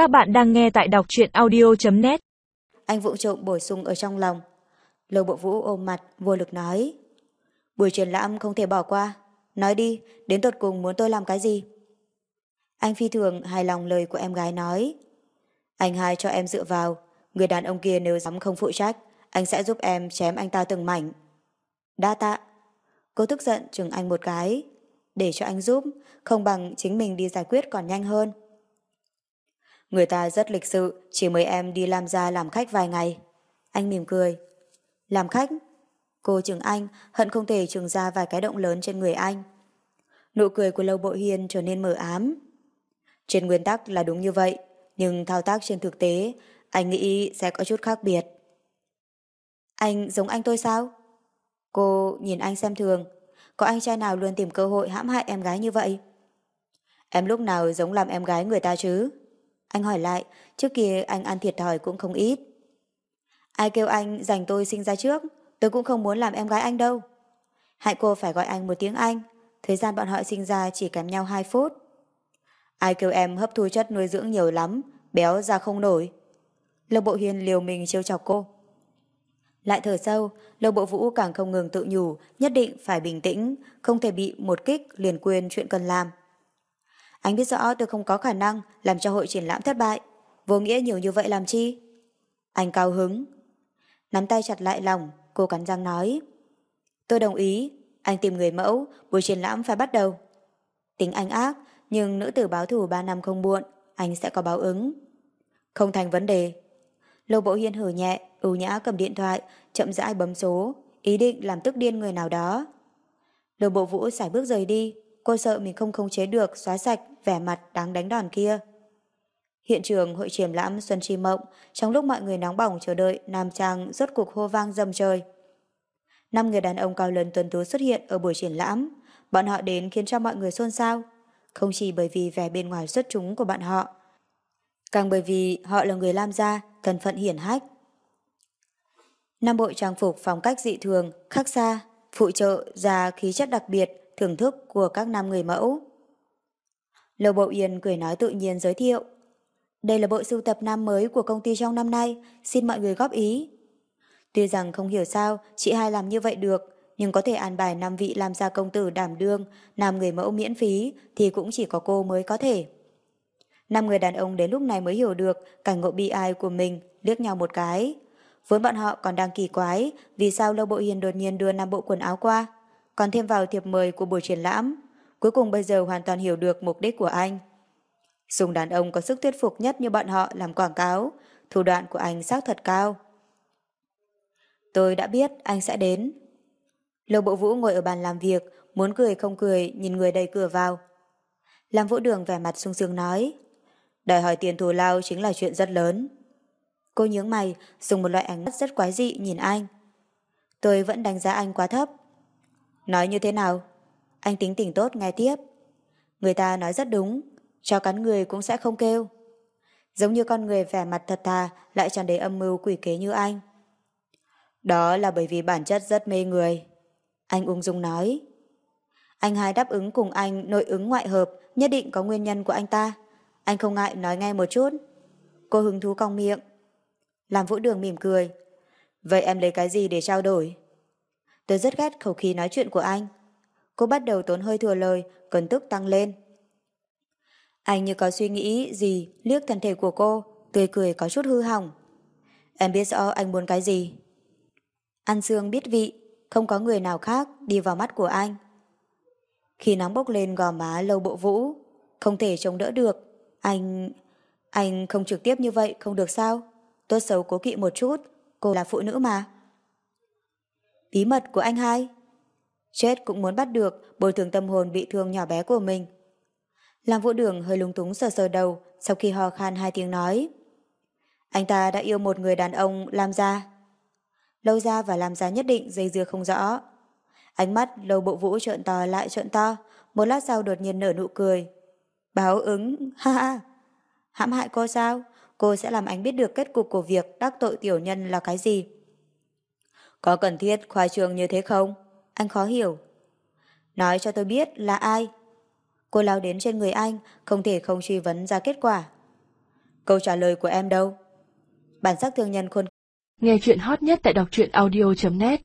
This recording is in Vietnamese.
Các bạn đang nghe tại đọc truyện audio.net Anh vụng trộm bổ sung ở trong lòng. Lầu bộ vũ ôm mặt, vô lực nói. Buổi triển lãm không thể bỏ qua. Nói đi, đến tột cùng muốn tôi làm cái gì? Anh phi thường hài lòng lời của em gái nói. Anh hai cho em dựa vào. Người đàn ông kia nếu dám không phụ trách, anh sẽ giúp em chém anh ta từng mảnh. Đa tạ. Cô tức giận chừng anh một cái. Để cho anh giúp, không bằng chính mình đi giải quyết còn nhanh hơn. Người ta rất lịch sự, chỉ mời em đi làm ra làm khách vài ngày. Anh mỉm cười. Làm khách? Cô chừng anh, hận không thể trường ra vài cái động lớn trên người anh. Nụ cười của Lâu Bộ Hiên trở nên mờ ám. Trên nguyên tắc là đúng như vậy, nhưng thao tác trên thực tế, anh nghĩ sẽ có chút khác biệt. Anh giống anh tôi sao? Cô nhìn anh xem thường, có anh trai nào luôn tìm cơ hội hãm hại em gái như vậy? Em lúc nào giống làm em gái người ta chứ? Anh hỏi lại, trước kia anh ăn thiệt thòi cũng không ít. Ai kêu anh dành tôi sinh ra trước, tôi cũng không muốn làm em gái anh đâu. Hại cô phải gọi anh một tiếng Anh, thời gian bọn họ sinh ra chỉ kém nhau 2 phút. Ai kêu em hấp thu chất nuôi dưỡng nhiều lắm, béo ra không nổi. Lâu Bộ Hiền liều mình trêu chọc cô. Lại thở sâu, Lâu Bộ Vũ càng không ngừng tự nhủ, nhất định phải bình tĩnh, không thể bị một kích liền quên chuyện cần làm. Anh biết rõ tôi không có khả năng làm cho hội triển lãm thất bại. Vô nghĩa nhiều như vậy làm chi? Anh cao hứng. Nắm tay chặt lại lòng, cô cắn răng nói. Tôi đồng ý, anh tìm người mẫu, buổi triển lãm phải bắt đầu. Tính anh ác, nhưng nữ tử báo thù 3 năm không muộn, anh sẽ có báo ứng. Không thành vấn đề. Lô Bộ Hiên hử nhẹ, ưu nhã cầm điện thoại, chậm rãi bấm số, ý định làm tức điên người nào đó. Lô Bộ Vũ xài bước rời đi, cô sợ mình không khống chế được xóa sạch vẻ mặt đáng đánh đòn kia. Hiện trường hội triển lãm Xuân Chi Mộng, trong lúc mọi người nóng bỏng chờ đợi, Nam Trang rốt cuộc hô vang dầm trời. Năm người đàn ông cao lớn tuần tú xuất hiện ở buổi triển lãm. Bọn họ đến khiến cho mọi người xôn xao. Không chỉ bởi vì vẻ bên ngoài xuất chúng của bọn họ, càng bởi vì họ là người Lam gia, thân phận hiển hách. Năm bộ trang phục phong cách dị thường, khác xa, phụ trợ ra khí chất đặc biệt, thưởng thức của các nam người mẫu. Lầu Bộ Yên cười nói tự nhiên giới thiệu. Đây là bộ sưu tập nam mới của công ty trong năm nay, xin mọi người góp ý. Tuy rằng không hiểu sao chị hai làm như vậy được, nhưng có thể an bài năm vị làm gia công tử đảm đương, nam người mẫu miễn phí thì cũng chỉ có cô mới có thể. Năm người đàn ông đến lúc này mới hiểu được cảnh ngộ bi ai của mình, liếc nhau một cái. Vốn bọn họ còn đang kỳ quái vì sao Lâu Bộ Hiền đột nhiên đưa năm bộ quần áo qua, còn thêm vào thiệp mời của buổi triển lãm. Cuối cùng bây giờ hoàn toàn hiểu được mục đích của anh. Dùng đàn ông có sức thuyết phục nhất như bọn họ làm quảng cáo, thủ đoạn của anh xác thật cao. Tôi đã biết anh sẽ đến. Lâu Bộ Vũ ngồi ở bàn làm việc, muốn cười không cười, nhìn người đầy cửa vào. Làm Vũ Đường vẻ mặt sung sướng nói, đòi hỏi tiền thù lao chính là chuyện rất lớn. Cô nhướng mày, dùng một loại ánh mắt rất quái dị nhìn anh. Tôi vẫn đánh giá anh quá thấp. Nói như thế nào? Anh tính tình tốt nghe tiếp. Người ta nói rất đúng, cho cắn người cũng sẽ không kêu. Giống như con người vẻ mặt thật thà lại tràn đầy âm mưu quỷ kế như anh. Đó là bởi vì bản chất rất mê người. Anh ung dung nói. Anh hai đáp ứng cùng anh nội ứng ngoại hợp nhất định có nguyên nhân của anh ta. Anh không ngại nói nghe một chút. Cô hứng thú cong miệng. Làm vũ đường mỉm cười. Vậy em lấy cái gì để trao đổi? Tôi rất ghét khẩu khí nói chuyện của anh. Cô bắt đầu tốn hơi thừa lời, cơn tức tăng lên. Anh như có suy nghĩ gì liếc thân thể của cô, tươi cười có chút hư hỏng. Em biết rõ anh muốn cái gì. Ăn xương biết vị, không có người nào khác đi vào mắt của anh. Khi nóng bốc lên gò má lâu bộ vũ, không thể chống đỡ được. Anh... anh không trực tiếp như vậy không được sao? Tốt xấu cố kỵ một chút, cô là phụ nữ mà. Bí mật của anh hai. Chết cũng muốn bắt được bồi thường tâm hồn bị thương nhỏ bé của mình. Làm vũ đường hơi lung túng sờ sờ đầu sau khi ho khan hai tiếng nói. Anh ta đã yêu một người đàn ông làm ra. Lâu ra và làm Gia nhất định dây dưa không rõ. Ánh mắt lâu bộ vũ trợn to lại trợn to, một lát sau đột nhiên nở nụ cười. Báo ứng, ha ha. Hãm hại cô sao? Cô sẽ làm anh biết được kết cục của việc đắc tội tiểu nhân là cái gì. Có cần thiết khoa trường như thế không? Anh khó hiểu. Nói cho tôi biết là ai? Cô lao đến trên người anh, không thể không truy vấn ra kết quả. Câu trả lời của em đâu? Bản sắc thương nhân khuôn Nghe chuyện hot nhất tại đọc truyện audio.net